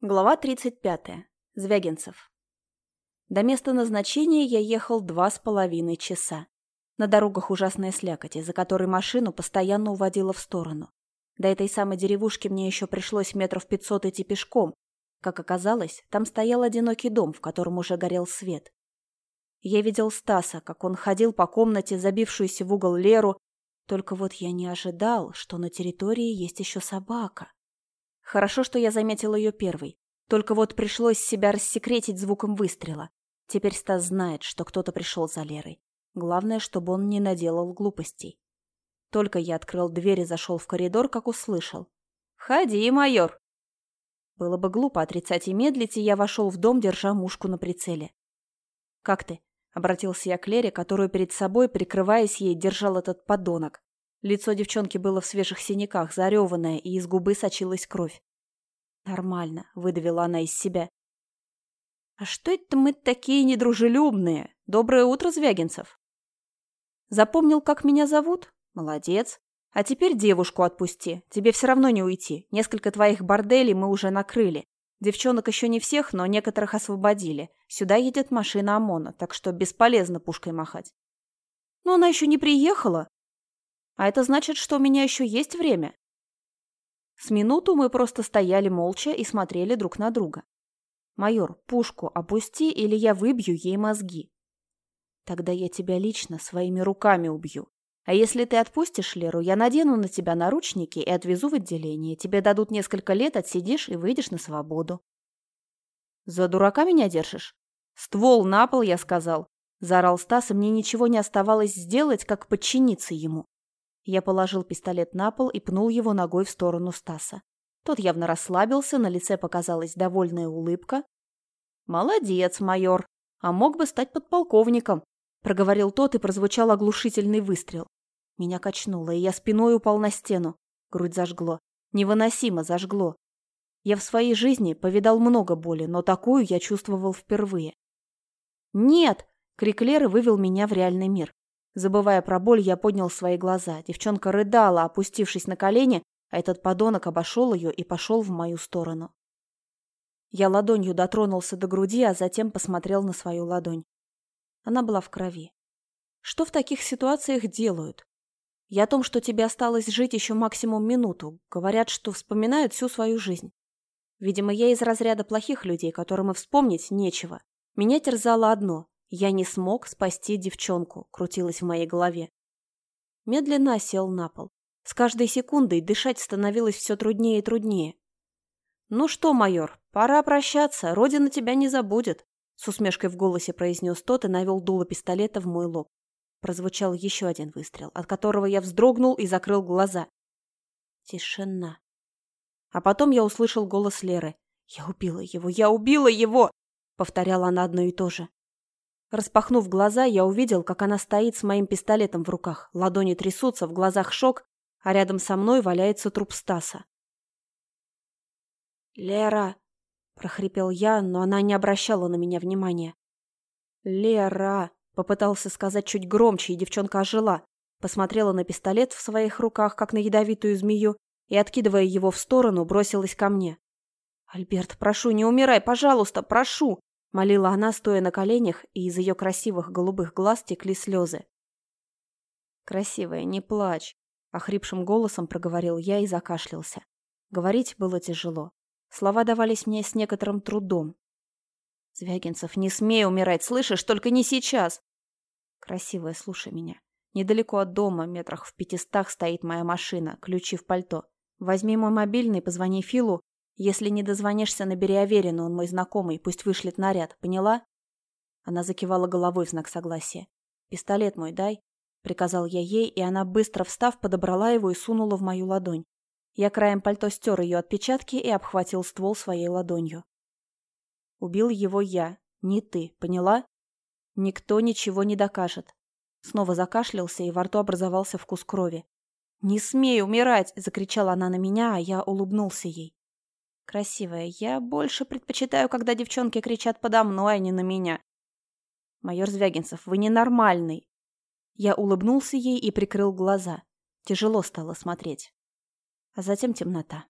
Глава 35. Звягинцев. До места назначения я ехал два с половиной часа. На дорогах ужасная слякоть, из-за которой машину постоянно уводила в сторону. До этой самой деревушки мне еще пришлось метров пятьсот идти пешком. Как оказалось, там стоял одинокий дом, в котором уже горел свет. Я видел Стаса, как он ходил по комнате, забившуюся в угол Леру, только вот я не ожидал, что на территории есть еще собака. Хорошо, что я заметил ее первой. Только вот пришлось себя рассекретить звуком выстрела. Теперь Стас знает, что кто-то пришел за Лерой. Главное, чтобы он не наделал глупостей. Только я открыл дверь и зашел в коридор, как услышал. «Входи, майор!» Было бы глупо отрицать и медлить, и я вошел в дом, держа мушку на прицеле. «Как ты?» — обратился я к Лере, которую перед собой, прикрываясь ей, держал этот подонок. Лицо девчонки было в свежих синяках, зареванное, и из губы сочилась кровь. «Нормально», — выдавила она из себя. «А что это мы такие недружелюбные? Доброе утро, Звягинцев!» «Запомнил, как меня зовут? Молодец. А теперь девушку отпусти. Тебе все равно не уйти. Несколько твоих борделей мы уже накрыли. Девчонок еще не всех, но некоторых освободили. Сюда едет машина ОМОНа, так что бесполезно пушкой махать». «Но она еще не приехала», а это значит, что у меня еще есть время. С минуту мы просто стояли молча и смотрели друг на друга. «Майор, пушку опусти, или я выбью ей мозги». «Тогда я тебя лично своими руками убью. А если ты отпустишь Леру, я надену на тебя наручники и отвезу в отделение. Тебе дадут несколько лет, отсидишь и выйдешь на свободу». «За дурака меня держишь?» «Ствол на пол, я сказал», — заорал Стас, и мне ничего не оставалось сделать, как подчиниться ему. Я положил пистолет на пол и пнул его ногой в сторону Стаса. Тот явно расслабился, на лице показалась довольная улыбка. «Молодец, майор. А мог бы стать подполковником», — проговорил тот и прозвучал оглушительный выстрел. Меня качнуло, и я спиной упал на стену. Грудь зажгло. Невыносимо зажгло. Я в своей жизни повидал много боли, но такую я чувствовал впервые. «Нет!» — крик Леры вывел меня в реальный мир. Забывая про боль, я поднял свои глаза. Девчонка рыдала, опустившись на колени, а этот подонок обошел ее и пошел в мою сторону. Я ладонью дотронулся до груди, а затем посмотрел на свою ладонь. Она была в крови. Что в таких ситуациях делают? Я о том, что тебе осталось жить еще максимум минуту. Говорят, что вспоминают всю свою жизнь. Видимо, я из разряда плохих людей, которым и вспомнить нечего. Меня терзало одно я не смог спасти девчонку, крутилось в моей голове. Медленно сел на пол. С каждой секундой дышать становилось все труднее и труднее. «Ну что, майор, пора прощаться, Родина тебя не забудет», с усмешкой в голосе произнес тот и навел дуло пистолета в мой лоб. Прозвучал еще один выстрел, от которого я вздрогнул и закрыл глаза. Тишина. А потом я услышал голос Леры. «Я убила его! Я убила его!» Повторяла она одно и то же. Распахнув глаза, я увидел, как она стоит с моим пистолетом в руках. Ладони трясутся, в глазах шок, а рядом со мной валяется труп Стаса. «Лера!» – прохрипел я, но она не обращала на меня внимания. «Лера!» – попытался сказать чуть громче, и девчонка ожила. Посмотрела на пистолет в своих руках, как на ядовитую змею, и, откидывая его в сторону, бросилась ко мне. «Альберт, прошу, не умирай, пожалуйста, прошу!» Молила она, стоя на коленях, и из ее красивых голубых глаз текли слезы. «Красивая, не плачь!» — охрипшим голосом проговорил я и закашлялся. Говорить было тяжело. Слова давались мне с некоторым трудом. «Звягинцев, не смей умирать, слышишь? Только не сейчас!» «Красивая, слушай меня. Недалеко от дома, метрах в пятистах, стоит моя машина, ключи в пальто. Возьми мой мобильный, позвони Филу если не дозвонишься, набери Аверину, он мой знакомый, пусть вышлет наряд, поняла?» Она закивала головой в знак согласия. «Пистолет мой дай», — приказал я ей, и она, быстро встав, подобрала его и сунула в мою ладонь. Я краем пальто стер ее отпечатки и обхватил ствол своей ладонью. Убил его я, не ты, поняла? Никто ничего не докажет. Снова закашлялся, и во рту образовался вкус крови. «Не смей умирать!» — закричала она на меня, а я улыбнулся ей. Красивая, я больше предпочитаю, когда девчонки кричат подо мной, а не на меня. Майор Звягинцев, вы ненормальный. Я улыбнулся ей и прикрыл глаза. Тяжело стало смотреть. А затем темнота.